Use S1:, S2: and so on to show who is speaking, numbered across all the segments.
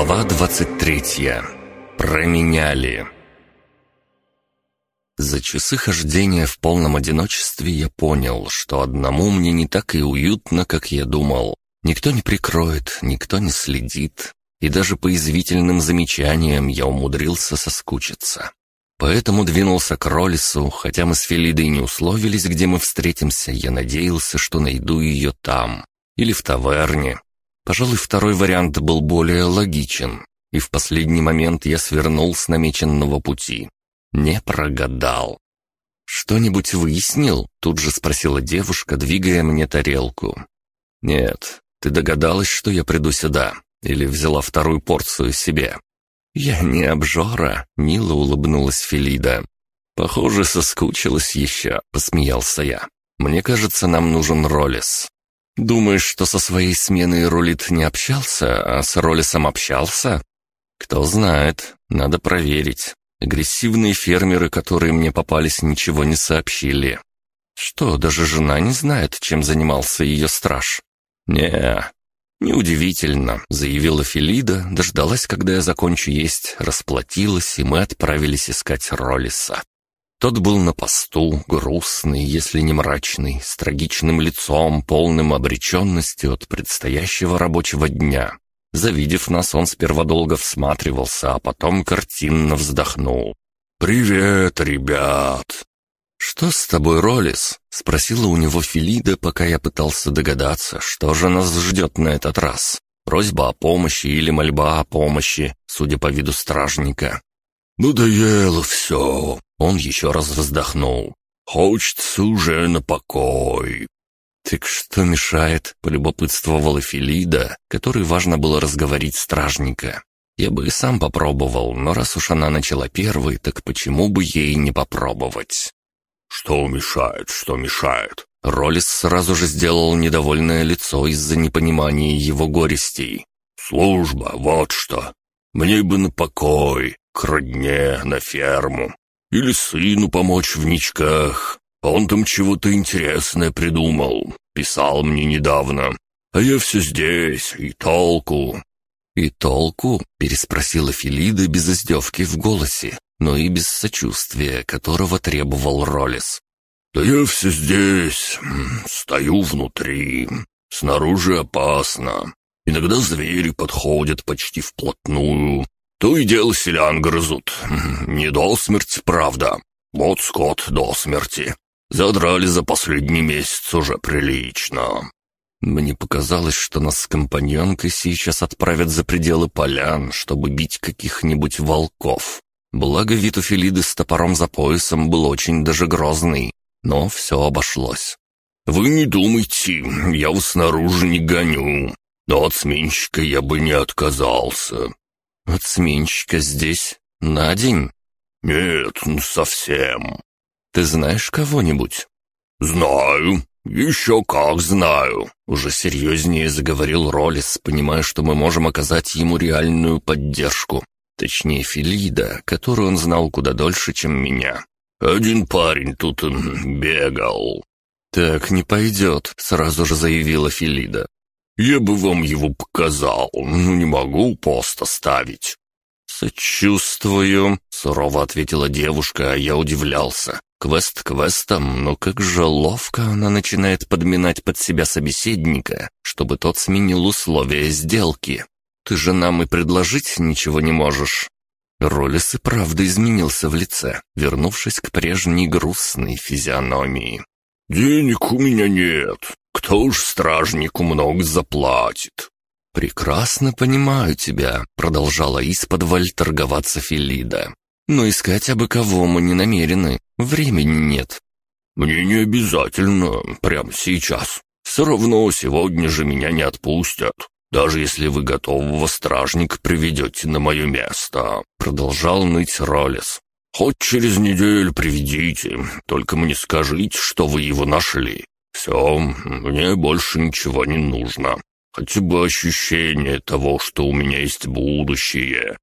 S1: Глава 23. Променяли. За часы хождения в полном одиночестве я понял, что одному мне не так и уютно, как я думал. Никто не прикроет, никто не следит, и даже по извительным замечаниям я умудрился соскучиться. Поэтому двинулся к Роллису, хотя мы с Фелидой не условились, где мы встретимся, я надеялся, что найду ее там. Или в таверне, Пожалуй, второй вариант был более логичен, и в последний момент я свернул с намеченного пути. Не прогадал. «Что-нибудь выяснил?» — тут же спросила девушка, двигая мне тарелку. «Нет, ты догадалась, что я приду сюда? Или взяла вторую порцию себе?» «Я не обжора», — мило улыбнулась Филида. «Похоже, соскучилась еще», — посмеялся я. «Мне кажется, нам нужен Роллис. Думаешь, что со своей сменой Рулит не общался, а с Ролисом общался? Кто знает, надо проверить. Агрессивные фермеры, которые мне попались, ничего не сообщили. Что, даже жена не знает, чем занимался ее страж? не «Неудивительно», — заявила Филида, дождалась, когда я закончу есть, расплатилась, и мы отправились искать Ролиса. Тот был на посту, грустный, если не мрачный, с трагичным лицом, полным обреченности от предстоящего рабочего дня. Завидев нас, он сперва долго всматривался, а потом картинно вздохнул. «Привет, ребят!» «Что с тобой, Ролис?» — спросила у него Филида, пока я пытался догадаться, что же нас ждет на этот раз. Просьба о помощи или мольба о помощи, судя по виду стражника. «Надоело все!» Он еще раз вздохнул. «Хочется уже на покой». «Так что мешает?» — полюбопытствовала Филида, которой важно было разговорить стражника. Я бы и сам попробовал, но раз уж она начала первой, так почему бы ей не попробовать? «Что мешает, что мешает?» Роллис сразу же сделал недовольное лицо из-за непонимания его горестей. «Служба, вот что. Мне бы на покой, к родне, на ферму. Или сыну помочь в ничках. Он там чего-то интересное придумал. Писал мне недавно. А я все здесь, и толку». «И толку?» — переспросила Филида без издевки в голосе, но и без сочувствия, которого требовал Роллис. «Да я все здесь, стою внутри. Снаружи опасно. Иногда звери подходят почти вплотную, то и дело селян грызут. Не до смерти, правда. Вот скот до смерти. Задрали за последний месяц уже прилично. Мне показалось, что нас с компаньонкой сейчас отправят за пределы полян, чтобы бить каких-нибудь волков. Благо вид у Филиды с топором за поясом был очень даже грозный, но все обошлось. «Вы не думайте, я вас снаружи не гоню, но от сменщика я бы не отказался. От сменщика здесь на день? Нет, ну совсем. Ты знаешь кого-нибудь? Знаю. Еще как знаю. Уже серьезнее заговорил Роллис, понимая, что мы можем оказать ему реальную поддержку. Точнее, Филида, которую он знал куда дольше, чем меня. Один парень тут бегал. «Так не пойдет», — сразу же заявила Филида. Я бы вам его показал, но не могу пост оставить». «Сочувствую», — сурово ответила девушка, а я удивлялся. Квест квестом, но как же ловко она начинает подминать под себя собеседника, чтобы тот сменил условия сделки. Ты же нам и предложить ничего не можешь. Роллис и правда изменился в лице, вернувшись к прежней грустной физиономии. «Денег у меня нет. Кто уж стражнику много заплатит?» «Прекрасно понимаю тебя», — продолжала из-под торговаться Филида. «Но искать абы кого мы не намерены. Времени нет». «Мне не обязательно, прямо сейчас. Все равно сегодня же меня не отпустят, даже если вы готового стражника приведете на мое место», — продолжал ныть Роллес. Хоть через неделю приведите, только мне скажите, что вы его нашли. Все, мне больше ничего не нужно. Хотя бы ощущение того, что у меня есть будущее.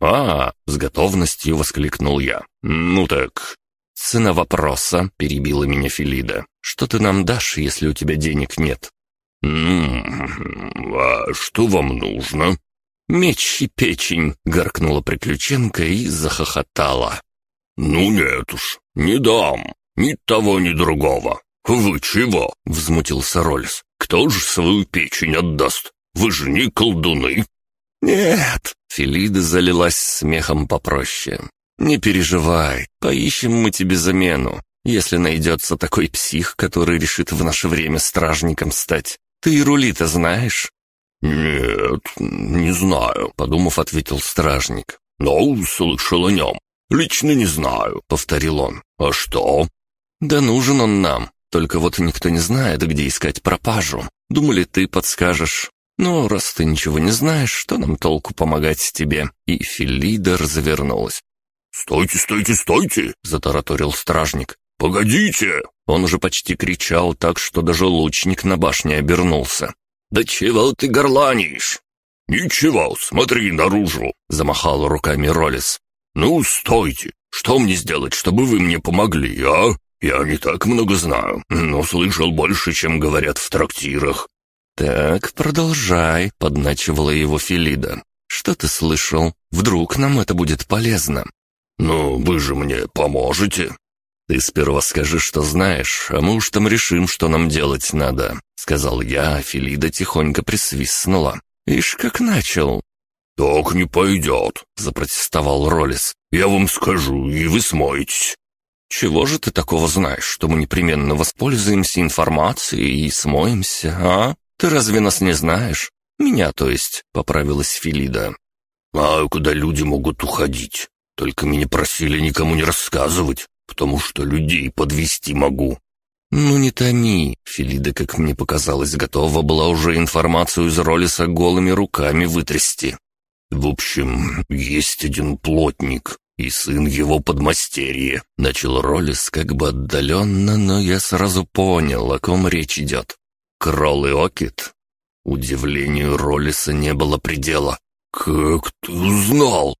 S1: «А!» — с готовностью воскликнул я. «Ну так...» «Цена вопроса», — перебила меня Филида. «Что ты нам дашь, если у тебя денег нет?» «Ну, а что вам нужно?» «Меч и печень!» — горкнула Приключенка и захохотала.
S2: «Ну нет уж, не дам. Ни того, ни другого. Вы чего?» — взмутился Роллис. «Кто же свою печень отдаст? Вы же не колдуны!»
S1: «Нет!» — Филида залилась смехом попроще. «Не переживай, поищем мы тебе замену, если найдется такой псих, который решит в наше время стражником стать. Ты и рули-то знаешь?»
S2: «Нет, не знаю», — подумав, ответил стражник. «Но слышал о нем. Лично не знаю», — повторил он. «А что?»
S1: «Да нужен он нам. Только вот никто не знает, где искать пропажу. Думали, ты подскажешь. Но раз ты ничего не знаешь, что нам толку помогать тебе?» И Филида развернулась.
S2: «Стойте, стойте, стойте!» — затараторил стражник. «Погодите!»
S1: Он уже почти кричал так, что даже лучник на башне обернулся.
S2: «Да чего ты горланишь?» «Ничего, смотри наружу!» — замахал руками Роллис. «Ну, стойте! Что мне сделать, чтобы вы мне помогли, а? Я не так много знаю, но слышал больше, чем говорят в трактирах».
S1: «Так, продолжай», — подначивала его Филида. «Что ты слышал? Вдруг нам это будет полезно?»
S2: «Ну, вы же мне поможете?»
S1: «Ты сперва скажи, что знаешь, а мы уж там решим, что нам делать надо», — сказал я, а Филида тихонько присвистнула. «Ишь, как начал!»
S2: «Так не пойдет», — запротестовал Роллис. «Я вам скажу, и вы смоетесь».
S1: «Чего же ты такого знаешь, что мы непременно воспользуемся информацией и смоемся, а? Ты разве нас не знаешь? Меня, то есть», — поправилась Филида.
S2: «А куда люди могут уходить? Только меня просили никому не рассказывать потому что людей подвести могу».
S1: «Ну не томи», — Филида, как мне показалось, готова была уже информацию из Ролиса голыми руками вытрясти.
S2: «В общем, есть один плотник, и сын его подмастерье», — начал Ролис как бы отдаленно, но я сразу понял, о ком речь идет. «Кролл и Окит?» Удивлению Ролиса не было предела. «Как ты узнал?»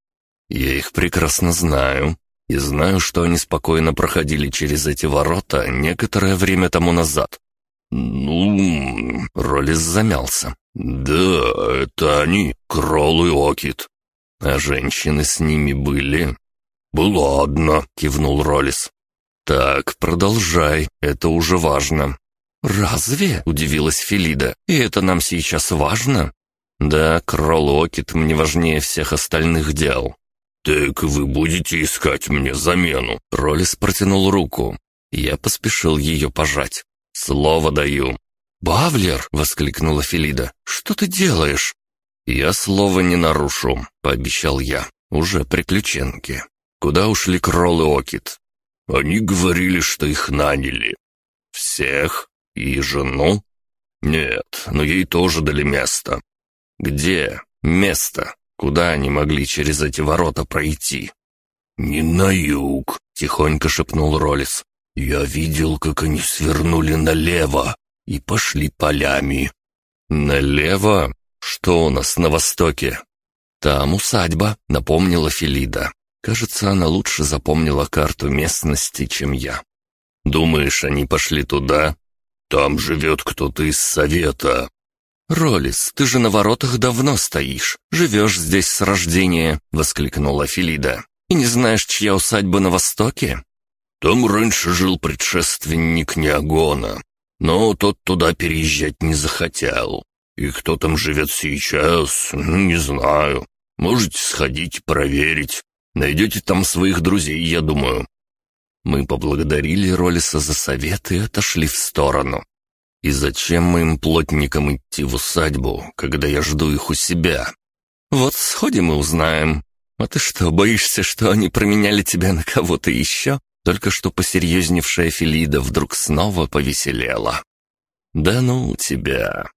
S1: «Я их прекрасно знаю и знаю, что они спокойно проходили через эти ворота некоторое время тому назад.
S2: «Ну...»
S1: — Роллис замялся.
S2: «Да, это они, Кролл и Окит».
S1: «А женщины с ними были?»
S2: «Была одна», — кивнул Роллис.
S1: «Так, продолжай, это уже важно». «Разве?» — удивилась Филида. «И это нам сейчас важно?» «Да, Кролл и Окит мне важнее всех остальных дел.
S2: «Так вы будете искать мне замену?»
S1: Роллис протянул руку. Я поспешил ее пожать. «Слово даю». «Бавлер!» — воскликнула Филида. «Что ты делаешь?» «Я слова не нарушу», — пообещал я. «Уже приключенки. Куда ушли Кролл Окит?»
S2: «Они говорили, что их наняли».
S1: «Всех? И жену?»
S2: «Нет, но ей тоже дали место».
S1: «Где? Место?» Куда они могли через эти ворота пройти?
S2: «Не на юг», — тихонько шепнул Роллис. «Я видел, как они свернули налево и пошли полями».
S1: «Налево? Что у нас на востоке?» «Там усадьба», — напомнила Филида. Кажется, она лучше запомнила карту местности, чем я. «Думаешь, они пошли туда?»
S2: «Там живет кто-то из совета»,
S1: «Ролис, ты же на воротах давно стоишь, живешь здесь с рождения», — воскликнула Филида. «И не знаешь, чья усадьба на востоке?»
S2: «Там раньше жил предшественник Неогона, но тот туда переезжать не захотел. И кто там живет сейчас, ну, не знаю. Можете сходить проверить. Найдете там своих друзей, я думаю».
S1: Мы поблагодарили Ролиса за совет и отошли в сторону. И зачем моим плотникам идти в усадьбу, когда я жду их у себя? Вот сходим и узнаем. А ты что, боишься, что они променяли тебя на кого-то еще? Только что посерьезневшая Филида вдруг снова повеселела. «Да ну тебя!»